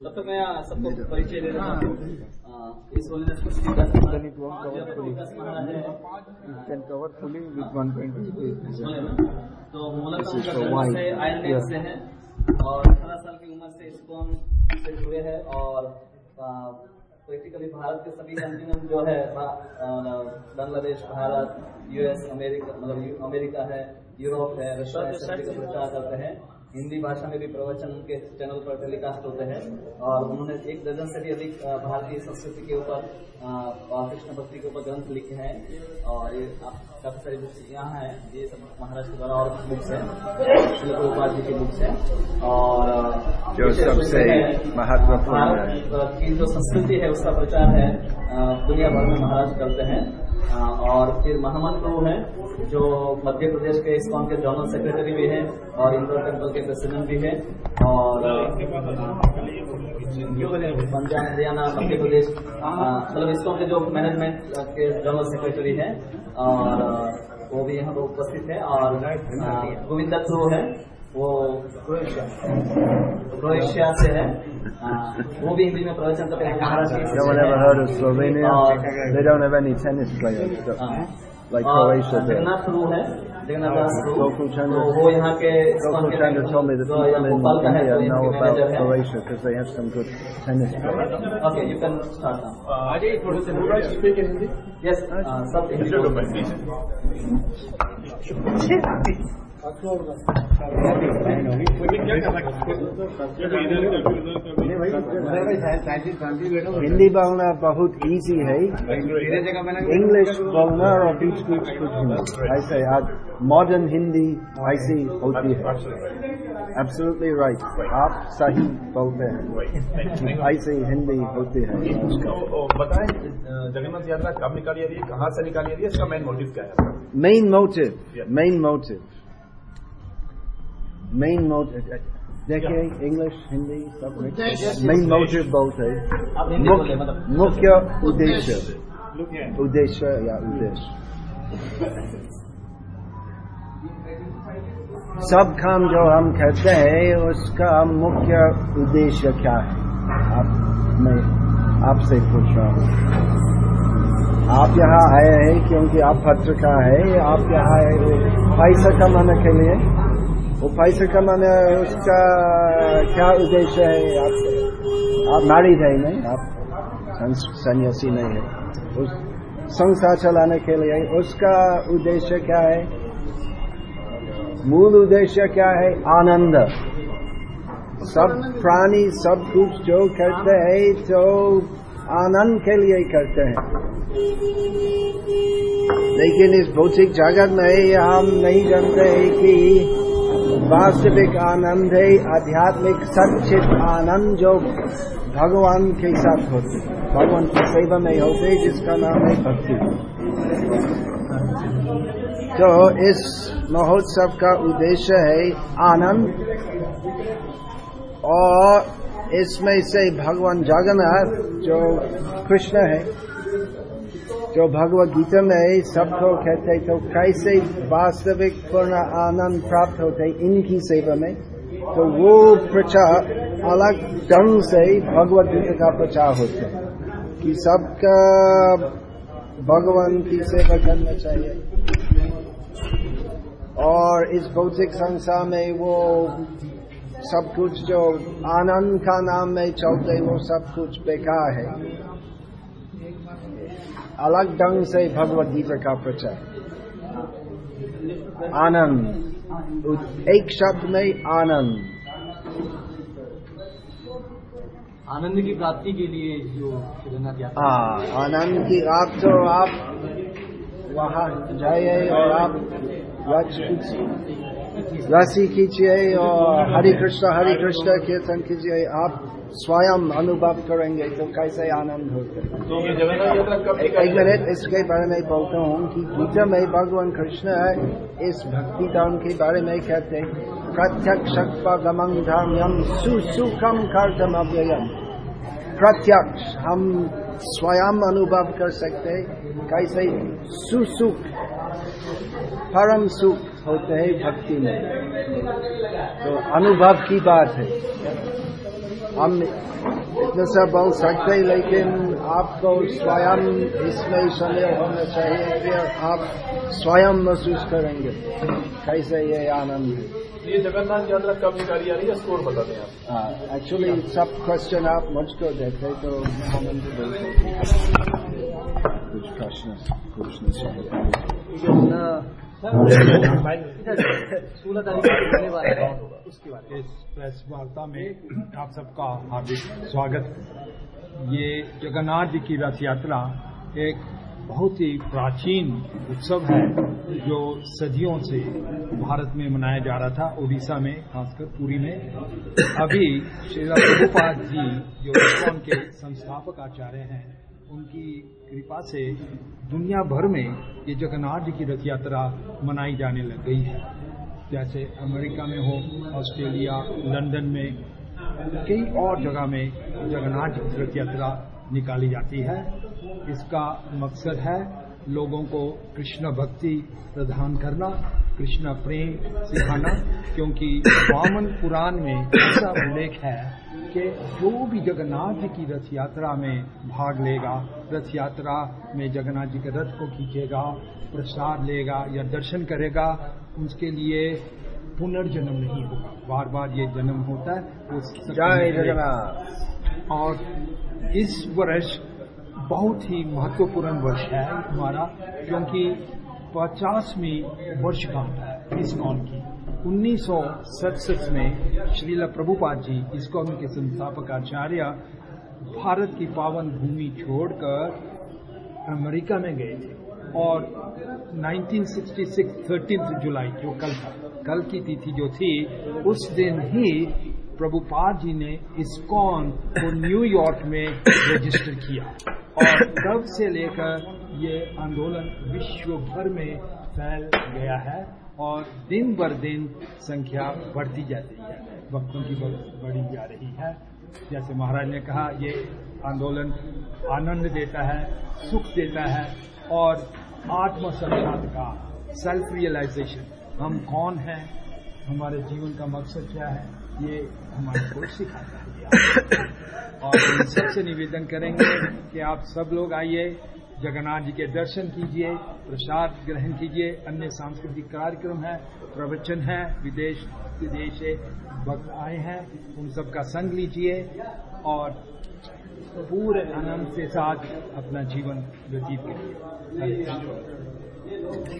तब तक मैं सबको परिचय दे देता हूँ इस होलीनेस को श्री दस महाराज Then it won't cover जो fully. दस महाराज है It can cover fully with 120 pages. बोले ना? तो मूलतः. से आयरलैंड. से है और अठारह साल की उम्र से इस्कॉन से जुड़े हैं और प्रैक्टिकली भारत के सभी कंटिनेंट जो है बांग्लादेश भारत यूएस अमेरिका मतलब अमेरिका है यूरोप है रशिया है प्रचार करते हैं हिंदी भाषा में भी प्रवचन उनके चैनल पर टेलीकास्ट होते हैं और उन्होंने एक दर्जन से भी अधिक भारतीय संस्कृति के ऊपर कृष्ण भक्ति के ऊपर ग्रंथ लिखे हैं और ये काफ़ी सारी बुक्स यहाँ हैं ये सब महाराज के द्वारा और बुक्स हैं प्रभुपाद जी की बुक्स हैं और जो सबसे महत्वपूर्ण की जो संस्कृति है उसका प्रचार है दुनिया भर में महाराज करते हैं। और फिर महामन प्रभु हैं जो मध्य प्रदेश के इस्कॉन के जनरल सेक्रेटरी भी हैं और इंदौर टेंपल के प्रेसिडेंट भी हैं और पंजाब हरियाणा मध्य प्रदेश मतलब इस्कॉन के जो मैनेजमेंट के जनरल सेक्रेटरी हैं और वो भी यहाँ पर उपस्थित है और गोविंदा ध्रुव है वो क्रोएशिया से है। वो भी हिंदी में प्रवचन करते हैं महाराज के No one ever heard of Slovenia. और- They don't have any tennis players. So, हाँ। like और Croatia did. जगन्नाथ प्रभु है जगन्नाथ दास प्रभु Gokul Chandra- तो वो यहाँ के Gokul Chandra told me that जो यहाँ people in भोपाल का है India तो know इनके about मैनेजर है Croatia because they have some good tennis players. Okay you can start now Ajay थोड़े से पूरा स्पीक इन हिंदी यस सब हिंदी बोलते हैं। हिंदी बोलना बहुत इजी है। इंग्लिश बोलना और बीच बीच कुछ हिंदी ऐसे आज मॉडर्न हिंदी ऐसी होती है। एब्सोल्युटली राइट आप सही बोलते हैं। ऐसी हिंदी होती है। बताएँ जगन्नाथ यात्रा कब निकाली जा रही है? कहाँ से निकाली जा रही है? इसका मेन मोटिव क्या है? Main motive main motive main motive देखिए इंग्लिश हिंदी सब मेन मोटिव बहुत है मुख्य मुख्य उद्देश्य उद्देश्य या उद्देश्य सब काम जो हम करते हैं उसका मुख्य उद्देश्य क्या है आप मैं आपसे पूछ रहा हूँ आप यहाँ आए हैं क्योंकि आप पत्रकार है आप यहाँ आए हो पैसा कमाने के लिए वो पैसा कमाने उसका क्या उद्देश्य है? आप आप मैरिड है नहीं? आप सन्यासी नहीं है। उस संसार चलाने के लिए उसका उद्देश्य क्या है? मूल उद्देश्य क्या है? आनंद। सब प्राणी, सब कुछ जो करते हैं तो आनंद के लिए ही करते हैं। लेकिन इस भौतिक जगत में हम नहीं जानते हैं कि वास्तविक आनंद है आध्यात्मिक सचित आनंद जो भगवान के साथ होते। भगवान की सेवा में होते, जिसका नाम है भक्ति। तो इस महोत्सव का उद्देश्य है आनंद। और इसमें से भगवान जगन्नाथ, जो कृष्ण है जो भगवत गीता में सबको कहते तो कैसे वास्तविक पूर्ण आनंद प्राप्त होते इनकी सेवा में तो वो प्रचार अलग ढंग से भगवत गीता का प्रचार होता है कि सबका भगवान की सेवा करना चाहिए। और इस भौतिक संसार में वो सब कुछ जो आनंद का नाम में चलते वो सब कुछ बेकार है। अलग ढंग से भगवत गीता का प्रचार। आनंद। एक शब्द में आनंद। आनंद की प्राप्ति के लिए जो हाँ आनंद की आप तो आप वहाँ जाइए और आप रच- रस्सी खींचिए और हरे कृष्ण हरे कृष्ण कीर्तन कीजिए। आप स्वयं अनुभव करेंगे तो कैसे आनंद होते तो एक मिनट इसके बारे में बोलता हूँ कि गीता में भगवान कृष्ण इस भक्ति दान के बारे में कहते हैं प्रत्यक्ष गमन धर्म्यम सुसुखम कर्तम अव्ययम प्रत्यक्ष हम स्वयं अनुभव कर सकते कैसे सुसुख परम सुख। होते हैं भक्ति में। तो अनुभव की बात है। हम इतना सब बोल सकते हैं लेकिन आपको स्वयं इसमें शामिल होना चाहिए कि आप स्वयं महसूस करेंगे। कैसे ये आनंद है? ये जगन्नाथ यात्रा कब निकाली जा रही है इसको और बता दें आप एक्चुअली सब क्वेश्चन आप मुझको देते तो सकते कुछ प्रश्न पूछना चाहिए इस प्रेस वार्ता में आप सबका हार्दिक स्वागत ये जगन्नाथ जी की रथ यात्रा एक बहुत ही प्राचीन उत्सव है जो सदियों से भारत में मनाया जा रहा था। ओडिशा में खासकर पुरी में। अभी श्री प्रभुपाद जी, जो इस्कॉन के संस्थापक आचार्य हैं उनकी कृपा से दुनिया भर में ये जगन्नाथ जी की रथ यात्रा मनाई जाने लग गई है। जैसे अमेरिका में हो, ऑस्ट्रेलिया, लंदन में, कई और जगह में जगन्नाथ जी की रथ यात्रा निकाली जाती है। इसका मकसद है लोगों को कृष्ण भक्ति प्रदान करना, कृष्ण प्रेम सिखाना, क्योंकि वामन पुराण में ऐसा उल्लेख है कि जो भी जगन्नाथ जी की रथ यात्रा में भाग लेगा रथ यात्रा में जगन्नाथ जी के रथ को खींचेगा प्रसाद लेगा या दर्शन करेगा उसके लिए पुनर्जन्म नहीं होगा। बार बार ये जन्म होता है उस जय जगन्नाथ। और इस वर्ष बहुत ही महत्वपूर्ण वर्ष है हमारा क्योंकि पचासवीं वर्षगांठ है इस्कॉन की। 1967 में श्रीला प्रभुपाद जी इस्कॉन के संस्थापक आचार्य भारत की पावन भूमि छोड़कर अमेरिका में गए थे और 1966 13 जुलाई, जो कल था, कल की तिथि जो थी, उस दिन ही प्रभुपाद जी ने इसकॉन को न्यूयॉर्क में रजिस्टर किया और तब से लेकर ये आंदोलन विश्व भर में फैल गया है और दिन बर दिन संख्या बढ़ती जाती है। भक्तों की बढ़ी जा रही है। जैसे महाराज ने कहा, ये आंदोलन आनंद देता है, सुख देता है और आत्म साक्षात्कार सेल्फ रियलाइजेशन हम कौन हैं? हमारे जीवन का मकसद क्या है? ये हमारे को सिखाता है। और सबसे निवेदन करेंगे कि आप सब लोग आइए जगन्नाथ जी के दर्शन कीजिए, प्रसाद ग्रहण कीजिए, अन्य सांस्कृतिक कार्यक्रम है, प्रवचन है, विदेश विदेश से भक्त आए हैं, उन सबका संग लीजिए और पूरे आनंद के साथ अपना जीवन व्यतीत करिए